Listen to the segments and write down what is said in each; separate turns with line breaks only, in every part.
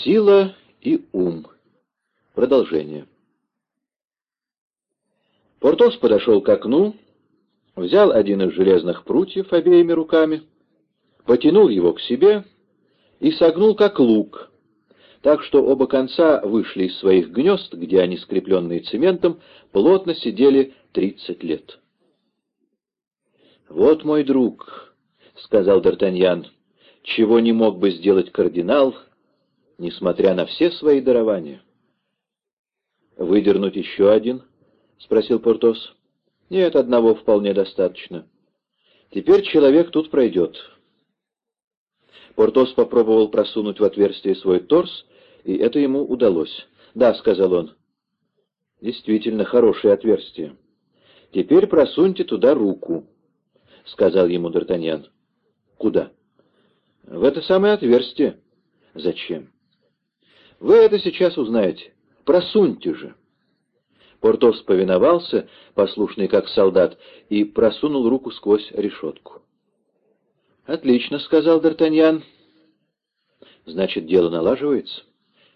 Сила и ум. Продолжение. Портос подошел к окну, взял один из железных прутьев обеими руками, потянул его к себе и согнул как лук, так что оба конца вышли из своих гнезд, где они, скрепленные цементом, плотно сидели тридцать лет. «Вот мой друг», — сказал Д'Артаньян, — «чего не мог бы сделать кардинал, несмотря на все свои дарования». «Выдернуть еще один?» — спросил Портос. «Нет, одного вполне достаточно. Теперь человек тут пройдет». Портос попробовал просунуть в отверстие свой торс, и это ему удалось. «Да», — сказал он. «Действительно хорошее отверстие. Теперь просуньте туда руку», — сказал ему Д'Артаньян. «Куда?» «В это самое отверстие». «Зачем?» «Вы это сейчас узнаете. Просуньте же». Портос повиновался, послушный как солдат, и просунул руку сквозь решетку. «Отлично», — сказал Д'Артаньян. «Значит, дело налаживается?»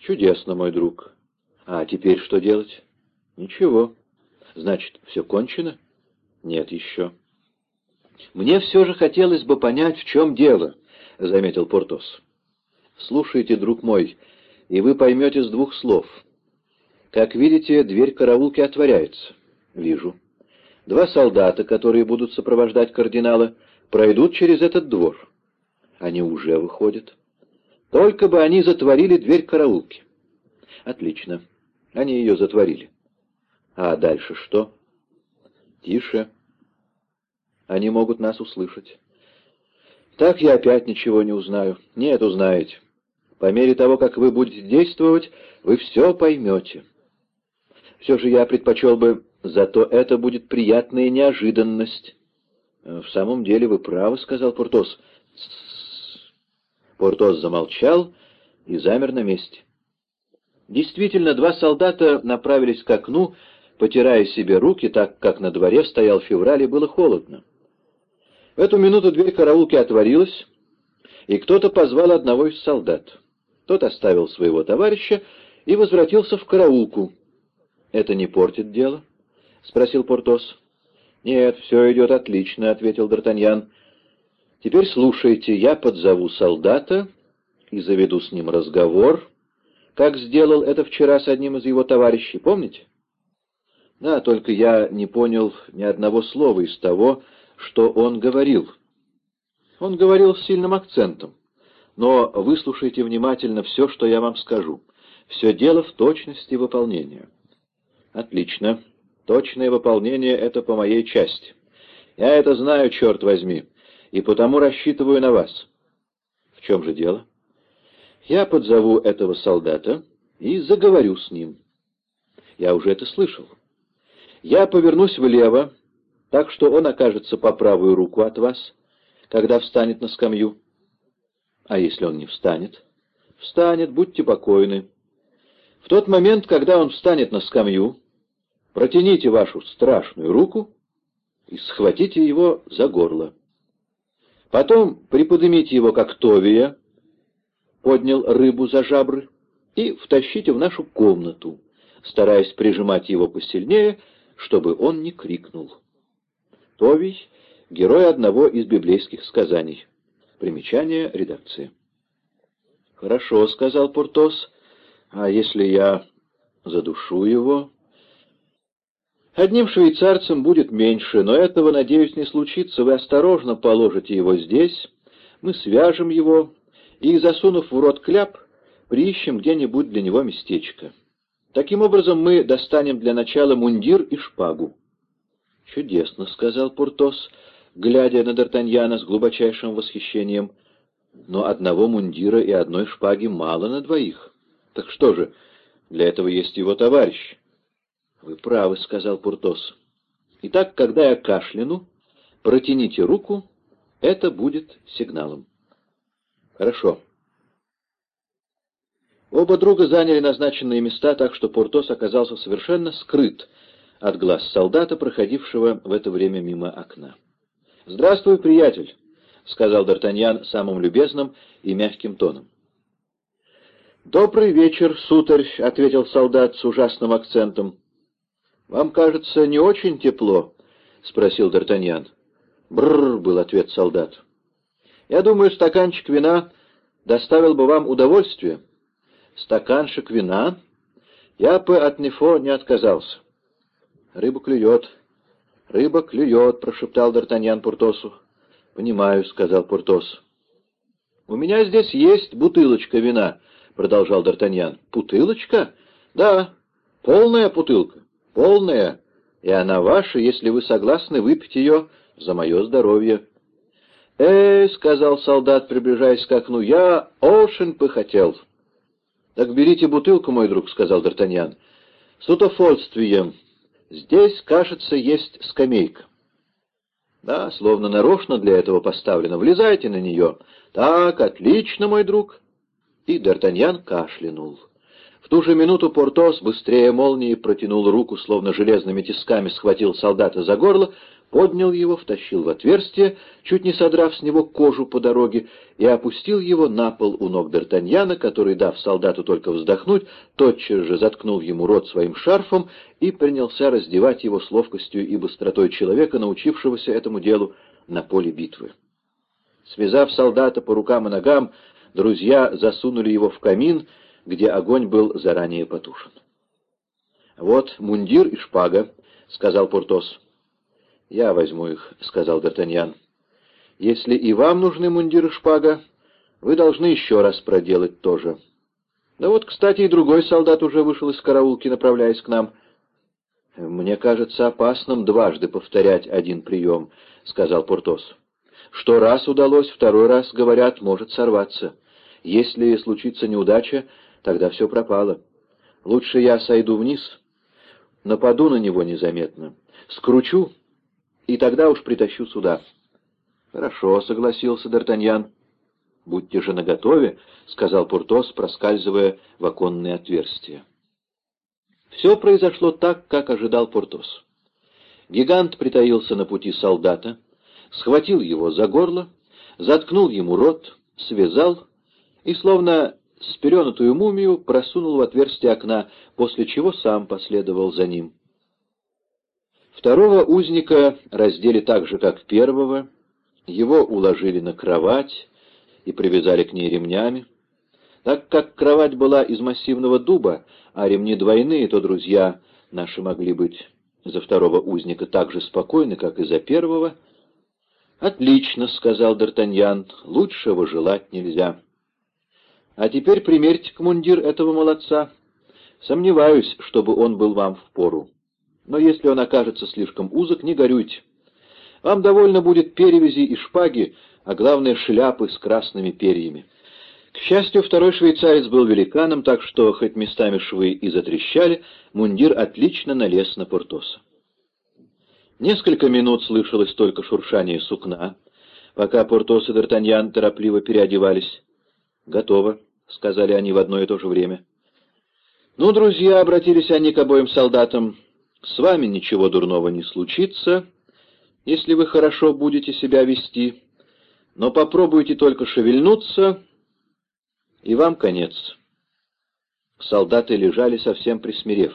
«Чудесно, мой друг. А теперь что делать?» «Ничего. Значит, все кончено?» «Нет еще». «Мне все же хотелось бы понять, в чем дело», — заметил Портос. «Слушайте, друг мой, и вы поймете с двух слов. Как видите, дверь караулки отворяется. Вижу. Два солдата, которые будут сопровождать кардинала, пройдут через этот двор. Они уже выходят. Только бы они затворили дверь караулки. Отлично. Они ее затворили. А дальше что? Тише. Они могут нас услышать. Так я опять ничего не узнаю. Нет, узнаете. По мере того, как вы будете действовать, вы все поймете. Все же я предпочел бы, зато это будет приятная неожиданность. «В самом деле вы правы», — сказал Портос. Портос замолчал и замер на месте. Действительно, два солдата направились к окну, потирая себе руки, так как на дворе стоял февраль и было холодно. В эту минуту дверь караулки отворилась, и кто-то позвал одного из солдат. Тот оставил своего товарища и возвратился в караулку. «Это не портит дело?» — спросил Портос. «Нет, все идет отлично», — ответил Д'Артаньян. «Теперь слушайте, я подзову солдата и заведу с ним разговор, как сделал это вчера с одним из его товарищей, помните?» «Да, только я не понял ни одного слова из того, что он говорил». Он говорил с сильным акцентом. Но выслушайте внимательно все, что я вам скажу. Все дело в точности выполнения. Отлично. Точное выполнение — это по моей части. Я это знаю, черт возьми, и потому рассчитываю на вас. В чем же дело? Я подзову этого солдата и заговорю с ним. Я уже это слышал. Я повернусь влево, так что он окажется по правую руку от вас, когда встанет на скамью. А если он не встанет? Встанет, будьте покойны. В тот момент, когда он встанет на скамью, Протяните вашу страшную руку и схватите его за горло. Потом приподнимите его, как Товия, поднял рыбу за жабры, и втащите в нашу комнату, стараясь прижимать его посильнее, чтобы он не крикнул. Товий — герой одного из библейских сказаний. Примечание редакции. «Хорошо», — сказал Портос, — «а если я задушу его?» Одним швейцарцем будет меньше, но этого, надеюсь, не случится. Вы осторожно положите его здесь, мы свяжем его и, засунув в рот кляп, приищем где-нибудь для него местечко. Таким образом мы достанем для начала мундир и шпагу. — Чудесно, — сказал Пуртос, глядя на Д'Артаньяна с глубочайшим восхищением. — Но одного мундира и одной шпаги мало на двоих. Так что же, для этого есть его товарищ. «Вы правы», — сказал Пуртос. «Итак, когда я кашляну, протяните руку, это будет сигналом». «Хорошо». Оба друга заняли назначенные места, так что Пуртос оказался совершенно скрыт от глаз солдата, проходившего в это время мимо окна. «Здравствуй, приятель», — сказал Д'Артаньян самым любезным и мягким тоном. «Добрый вечер, сударь», — ответил солдат с ужасным акцентом. «Вам, кажется, не очень тепло?» — спросил Д'Артаньян. «Бррр», — был ответ солдат. «Я думаю, стаканчик вина доставил бы вам удовольствие». «Стаканчик вина?» Я бы от Нефо не отказался. «Рыба клюет, рыба клюет», — прошептал Д'Артаньян Пуртосу. «Понимаю», — сказал Пуртос. «У меня здесь есть бутылочка вина», — продолжал Д'Артаньян. «Бутылочка? Да, полная бутылка, полная, и она ваша, если вы согласны выпить ее за мое здоровье». «Эй», — сказал солдат, приближаясь к окну, — «я очень похотел». «Так берите бутылку, мой друг», — сказал Д'Артаньян. «С удовольствием. Здесь, кажется, есть скамейка». «Да, словно нарочно для этого поставлено. Влезайте на нее». «Так, отлично, мой друг». И Д'Артаньян кашлянул. В ту же минуту Портос быстрее молнии протянул руку, словно железными тисками схватил солдата за горло, поднял его, втащил в отверстие, чуть не содрав с него кожу по дороге, и опустил его на пол у ног Д'Артаньяна, который, дав солдату только вздохнуть, тотчас же заткнул ему рот своим шарфом и принялся раздевать его с ловкостью и быстротой человека, научившегося этому делу на поле битвы. Связав солдата по рукам и ногам, друзья засунули его в камин, где огонь был заранее потушен. «Вот мундир и шпага», — сказал Портос. «Я возьму их», — сказал Д'Артаньян. «Если и вам нужны мундир и шпага, вы должны еще раз проделать то же». Да вот, кстати, и другой солдат уже вышел из караулки, направляясь к нам. «Мне кажется опасным дважды повторять один прием», — сказал Портос. «Что раз удалось, второй раз, говорят, может сорваться. Если случится неудача, тогда все пропало. Лучше я сойду вниз, нападу на него незаметно, скручу и тогда уж притащу сюда». «Хорошо», — согласился Д'Артаньян. «Будьте же наготове», — сказал Пуртос, проскальзывая в оконное отверстие. Все произошло так, как ожидал Пуртос. Гигант притаился на пути солдата, схватил его за горло, заткнул ему рот, связал и, словно сперенутую мумию, просунул в отверстие окна, после чего сам последовал за ним. Второго узника раздели так же, как первого, его уложили на кровать и привязали к ней ремнями. Так как кровать была из массивного дуба, а ремни двойные, то друзья наши могли быть за второго узника так же спокойны, как и за первого. «Отлично», — сказал Д'Артаньян, — «лучшего желать нельзя». «А теперь примерьте к мундир этого молодца. Сомневаюсь, чтобы он был вам в пору но если он окажется слишком узок, не горюйте. Вам довольно будет перевязи и шпаги, а главное шляпы с красными перьями. К счастью, второй швейцарец был великаном, так что, хоть местами швы и затрещали, мундир отлично налез на Портоса. Несколько минут слышалось только шуршание сукна, пока Портос и Д'Артаньян торопливо переодевались. «Готово», — сказали они в одно и то же время. «Ну, друзья», — обратились они к обоим солдатам, — с вами ничего дурного не случится, если вы хорошо будете себя вести, но попробуйте только шевельнуться, и вам конец. Солдаты лежали совсем присмирев.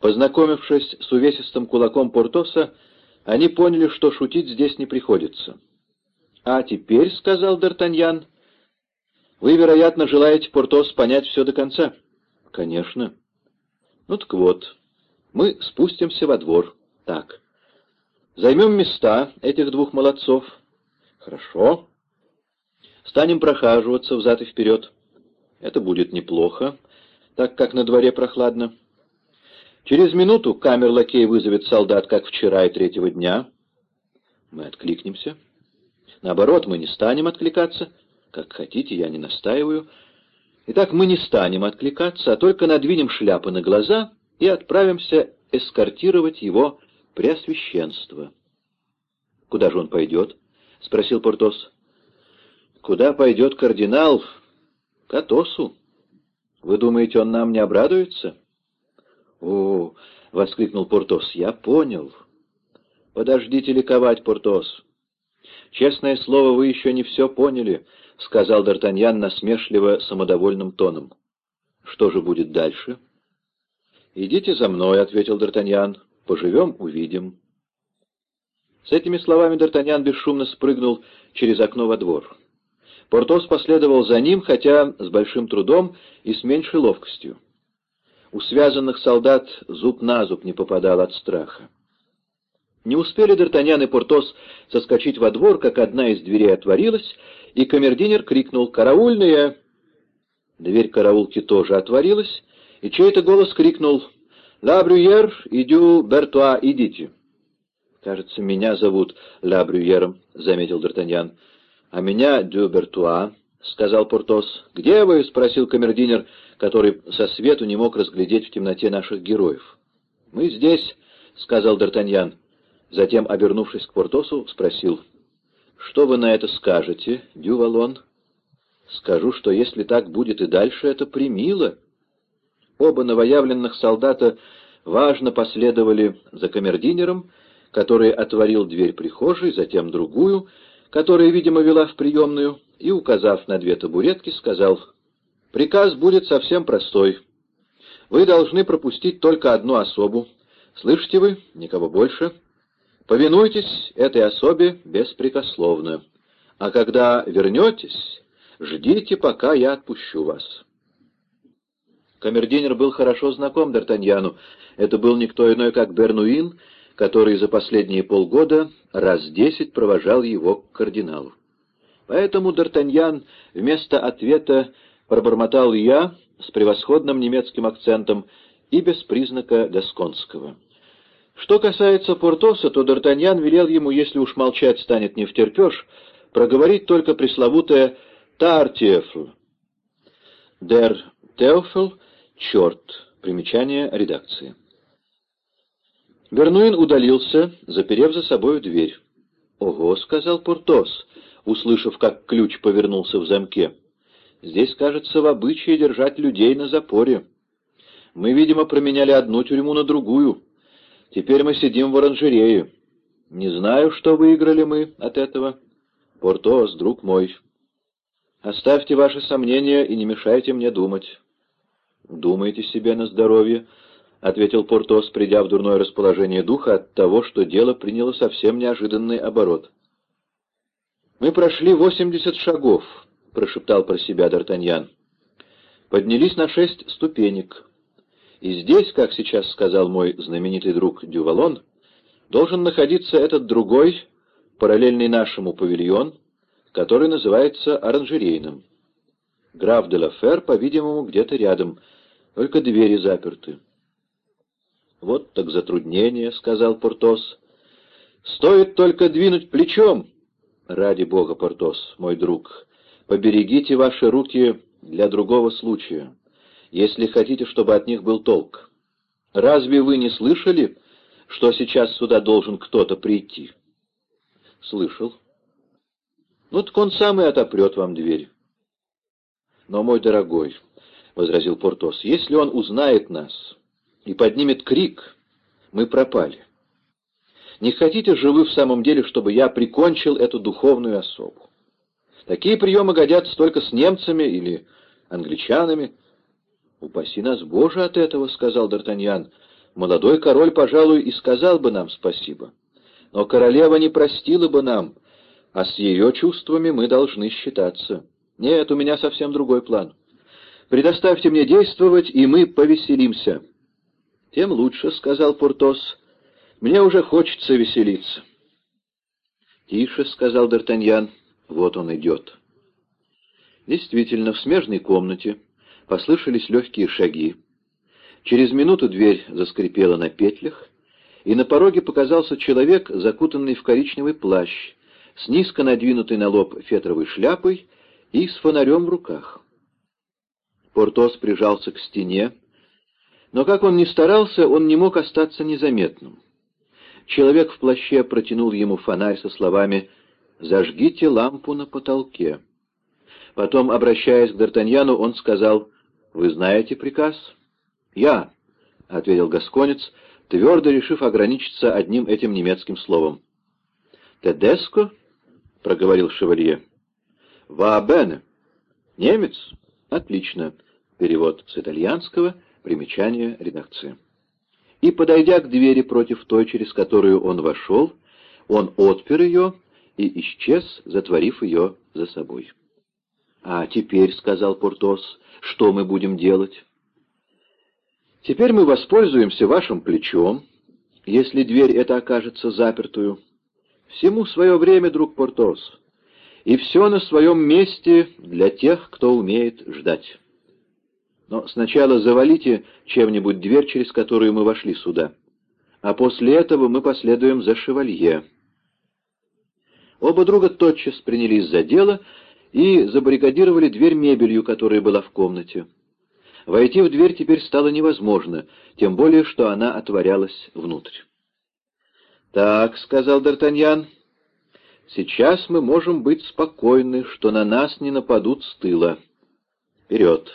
Познакомившись с увесистым кулаком Портоса, они поняли, что шутить здесь не приходится. «А теперь, — сказал Д'Артаньян, — вы, вероятно, желаете, Портос, понять все до конца?» «Конечно». «Ну так вот, мы спустимся во двор. Так. Займем места этих двух молодцов. Хорошо. Станем прохаживаться взад и вперед. Это будет неплохо, так как на дворе прохладно. Через минуту камер-лакей вызовет солдат, как вчера и третьего дня. Мы откликнемся. Наоборот, мы не станем откликаться. Как хотите, я не настаиваю. Итак, мы не станем откликаться, а только надвинем шляпы на глаза и отправимся эскортировать его преосвященство. — Куда же он пойдет? — спросил Портос. — Куда пойдет кардинал? — К Атосу. Вы думаете, он нам не обрадуется? — О, — воскликнул Портос, — я понял. — Подождите ликовать, Портос. Честное слово, вы еще не все поняли. сказал Д'Артаньян насмешливо самодовольным тоном. «Что же будет дальше?» «Идите за мной», — ответил Д'Артаньян. «Поживем — увидим». С этими словами Д'Артаньян бесшумно спрыгнул через окно во двор. Портос последовал за ним, хотя с большим трудом и с меньшей ловкостью. У связанных солдат зуб на зуб не попадал от страха. Не успели Д'Артаньян и Портос соскочить во двор, как одна из дверей отворилась, и камердинер крикнул «Караульные!». Дверь караулки тоже отворилась, и чей-то голос крикнул «Ла Брюер, идю, Бертуа, идите!» «Кажется, меня зовут Ла Брюером», — заметил Д'Артаньян. «А меня Дю Бертуа», — сказал Портос. «Где вы?» — спросил камердинер, который со свету не мог разглядеть в темноте наших героев. «Мы здесь», — сказал Д'Артаньян. Затем, обернувшись к Портосу, спросил, «Что вы на это скажете, Дювалон?» «Скажу, что если так будет и дальше, это примило». Оба новоявленных солдата важно последовали за камердинером, который отворил дверь прихожей, затем другую, которая, видимо, вела в приемную, и, указав на две табуретки, сказал, «Приказ будет совсем простой. Вы должны пропустить только одну особу. Слышите вы? Никого больше». Повинуйтесь этой особе беспрекословно, а когда вернетесь, ждите, пока я отпущу вас. Камердинер был хорошо знаком Д'Артаньяну. Это был никто иной, как Бернуин, который за последние полгода раз десять провожал его к кардиналу. Поэтому Д'Артаньян вместо ответа пробормотал «я» с превосходным немецким акцентом и без признака гасконского. Что касается Портоса, то Д'Артаньян велел ему, если уж молчать станет не втерпешь, проговорить только пресловутое «Тартиефл». «Дер Теофел» — «Черт». Примечание редакции. Бернуин удалился, заперев за собою дверь. «Ого», — сказал Портос, услышав, как ключ повернулся в замке. «Здесь, кажется, в обычае держать людей на запоре. Мы, видимо, променяли одну тюрьму на другую». Теперь мы сидим в оранжерее. Не знаю, что выиграли мы от этого. Портос, друг мой, оставьте ваши сомнения и не мешайте мне думать. Думайте себе на здоровье, — ответил Портос, придя в дурное расположение духа от того, что дело приняло совсем неожиданный оборот. «Мы прошли восемьдесят шагов», — прошептал про себя Д'Артаньян. «Поднялись на шесть ступенек». И здесь, как сейчас сказал мой знаменитый друг Дювалон, должен находиться этот другой, параллельный нашему павильон, который называется оранжерейным. Граф де Лафер, по-видимому, где-то рядом, только двери заперты. «Вот так затруднение», — сказал Портос. «Стоит только двинуть плечом». «Ради бога, Портос, мой друг, поберегите ваши руки для другого случая» если хотите, чтобы от них был толк. Разве вы не слышали, что сейчас сюда должен кто-то прийти? Слышал. Ну, так он сам и отопрет вам дверь. Но, мой дорогой, — возразил Портос, — если он узнает нас и поднимет крик, мы пропали. Не хотите же вы в самом деле, чтобы я прикончил эту духовную особу? Такие приемы годятся только с немцами или англичанами, «Упаси нас, Боже, от этого», — сказал Д'Артаньян. «Молодой король, пожалуй, и сказал бы нам спасибо. Но королева не простила бы нам, а с ее чувствами мы должны считаться. Нет, у меня совсем другой план. Предоставьте мне действовать, и мы повеселимся». «Тем лучше», — сказал Портос. «Мне уже хочется веселиться». «Тише», — сказал Д'Артаньян. «Вот он идет». Действительно, в смежной комнате Послышались легкие шаги. Через минуту дверь заскрипела на петлях, и на пороге показался человек, закутанный в коричневый плащ, с низко надвинутой на лоб фетровой шляпой и с фонарем в руках. Портос прижался к стене, но как он ни старался, он не мог остаться незаметным. Человек в плаще протянул ему фонарь со словами «Зажгите лампу на потолке». Потом, обращаясь к Д'Артаньяну, он сказал «Вы знаете приказ?» «Я», — ответил Гасконец, твердо решив ограничиться одним этим немецким словом. «Тедеско?» — проговорил шевалье. «Ва «Немец?» «Отлично». Перевод с итальянского, примечание редакции. И, подойдя к двери против той, через которую он вошел, он отпер ее и исчез, затворив ее за собой. «А теперь, — сказал Портос, — что мы будем делать?» «Теперь мы воспользуемся вашим плечом, если дверь эта окажется запертую. Всему свое время, друг Портос, и все на своем месте для тех, кто умеет ждать. Но сначала завалите чем-нибудь дверь, через которую мы вошли сюда, а после этого мы последуем за шевалье». Оба друга тотчас принялись за дело и забаррикадировали дверь мебелью, которая была в комнате. Войти в дверь теперь стало невозможно, тем более, что она отворялась внутрь. «Так», — сказал Д'Артаньян, — «сейчас мы можем быть спокойны, что на нас не нападут с тыла. Вперед!»